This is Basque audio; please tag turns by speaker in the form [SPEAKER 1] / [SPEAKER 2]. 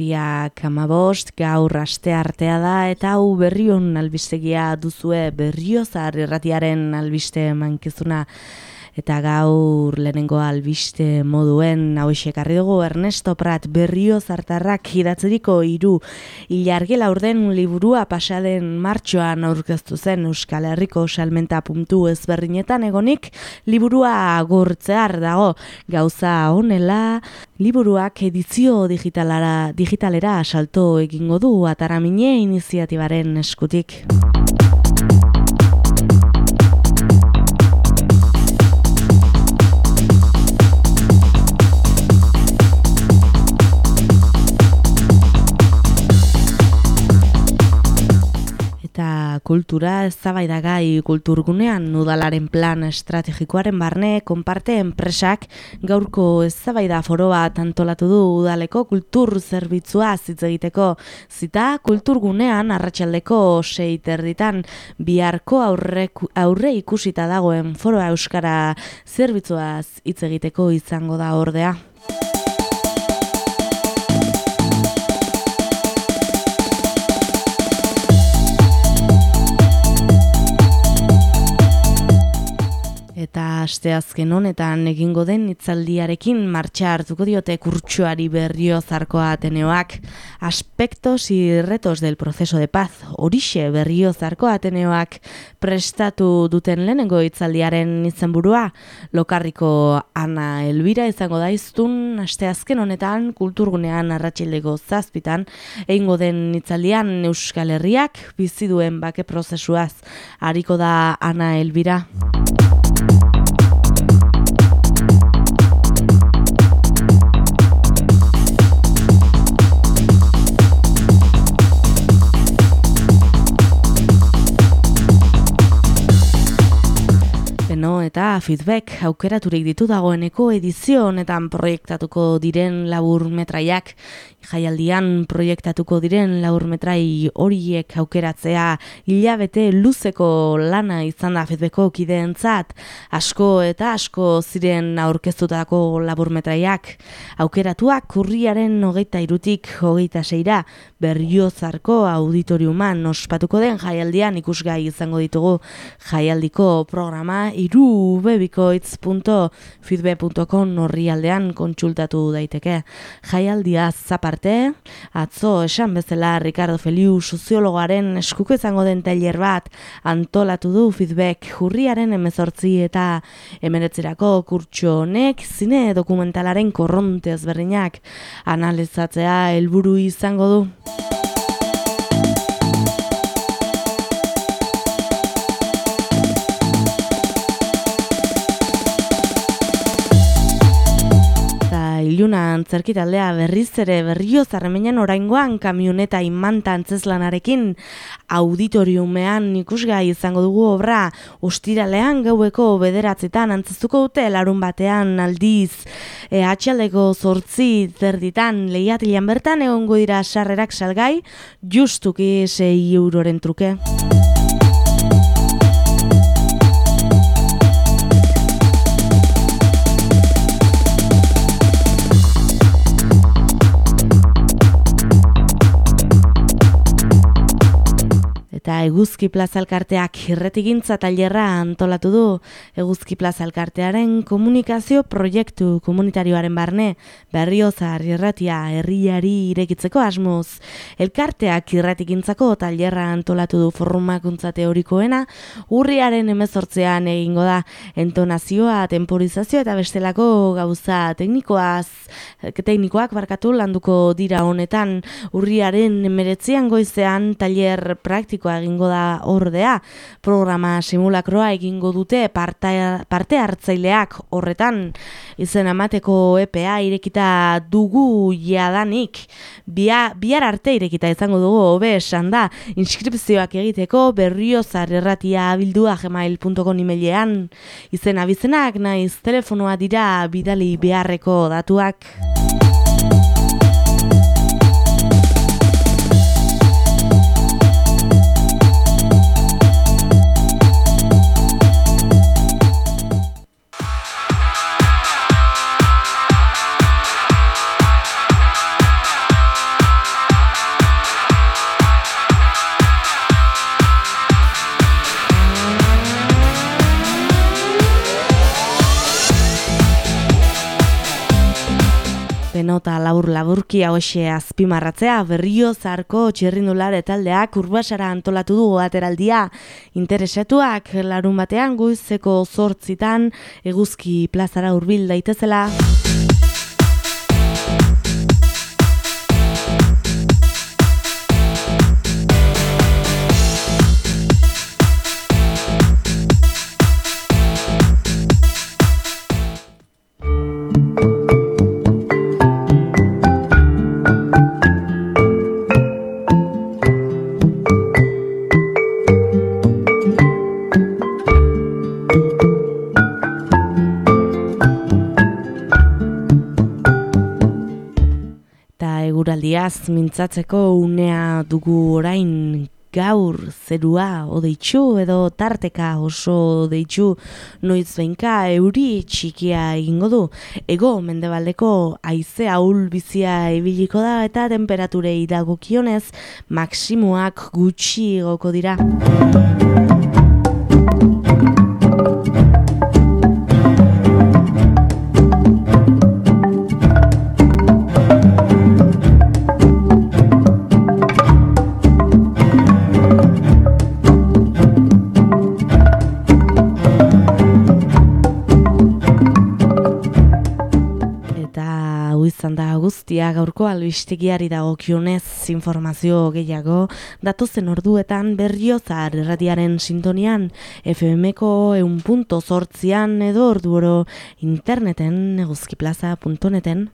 [SPEAKER 1] urriak amabost, gaur aste artea da, eta hau berrion albistegia duzue berriozar erratiaren albiste mankizuna eta gaur lehenengo albiste moduen hauexek dugu Ernesto Prat berrio zartarrak idatzeriko hiru ilargela orden liburua pasaden martxoan aurkeztu zen Euskal Herriko salmenta puntu ezberdinetan egonik liburua agurtzear dago gauza honela liburuak edizio digitalara, digitalera salto egingo du ataramine iniziatibaren eskutik. Kultura eztabaidagai kulturgunean nudalaren plan estrategikoaren barne konparte enpresak gaurko eztabaida foro bat antolatu du udaleko kultur zerbitzua hitz egiteko zita kulturgunean arratsaldeko 6 terditan biharko aurre, aurre ikusita dagoen foroa euskara zerbitzuaz hitz egiteko izango da ordea. Eta asteazken honetan egingo den itzaldiarekin martxa hartuko diote kurtsuari berrio zarkoa Ateneoak. Aspektos y retos del proceso de paz. Horixe berrio zarkoa Ateneoak prestatu duten lehenengo itzaldiaren izenburua. Lokarriko Ana Elvira izango da iztun asteazken honetan kulturgunean arratxildego zazpitan egingo den itzaldian Euskal Herriak bizi duen bake prozesuaz. Hariko da Ana Elvira. Eta feedback aukeraturik ditu dagoeneko edizio honetan proiektatuko diren labur metraiak. Jaialdian proiektatuko diren laur metrai horiek aukeratzea hilabete luzeko lana izan da feedbacko kideentzat. Asko eta asko ziren aurkeztutako labur metraiak. Aukeratuak kurriaren hogeita irutik hogeita seira. Berriozarko auditoriuman ospatuko den jaialdian ikusgai izango ditugu. Jaialdiko programa iru webikoitz.feedback.com horri aldean kontsultatu daiteke. Jaialdia zaparte, atzo esan bezala Ricardo Feliu soziologoaren eskuko izango den tailer bat antolatu du feedback hurriaren emezortzi eta emeretzerako kurtso honek zine dokumentalaren korronte ezberdinak analizatzea helburu izango du. Iluna antzerki taldea berriz ere berrio zarremenan oraingoan kamioneta imanta antzezlanarekin auditoriumean ikusgai izango dugu obra ostiralean gaueko bederatzetan antzezuko dute larun batean aldiz e, atxaldeko zortzi zerditan lehiatilean bertan egongo dira sarrerak salgai justuki 6 euroren truke. Eguzki Plaza Elkarteak irretigintza tailerra antolatu du. Eguzki Plaza Elkartearen komunikazio proiektu komunitarioaren barne berriozar irratia herriari irekitzeko asmoz. Elkarteak irretigintzako tailerra antolatu du formakuntza teorikoena urriaren emezortzean egingo da. Entonazioa, temporizazio eta bestelako gauza teknikoaz teknikoak barkatu landuko dira honetan. Urriaren emeretzean goizean tailer praktikoa egingo da ordea. Programa simulakroa egingo dute parte, hartzaileak. Horretan izen amateko EPA irekita dugu jadanik. Bia, bihar arte irekita izango dugu hobe esan da. Inskripzioak egiteko berriozar erratia bildua gmail.com emailean izen abizenak naiz telefonoa dira bidali beharreko datuak Benota labur laburki hoxe azpimarratzea berrio zarko txerrindular taldeak urbasara antolatu du ateraldia. Interesatuak larun batean guizeko zortzitan eguzki plazara hurbil daitezela. Eguraldiaz mintzatzeko unea dugu orain gaur zerua odeitzu edo tarteka oso odeitzu noiz behinka euri txikia egingo du. Ego mendebaldeko aize ahul bizia ibiliko da eta temperaturei dagokionez maksimuak gutxi goko dira. Izan da guztia gaurko albistegiari dagokionez informazio gehiago datozen orduetan berriozar erradiaren sintonian FMko eun punto sortzian edo orduoro interneten eguzkiplaza.neten.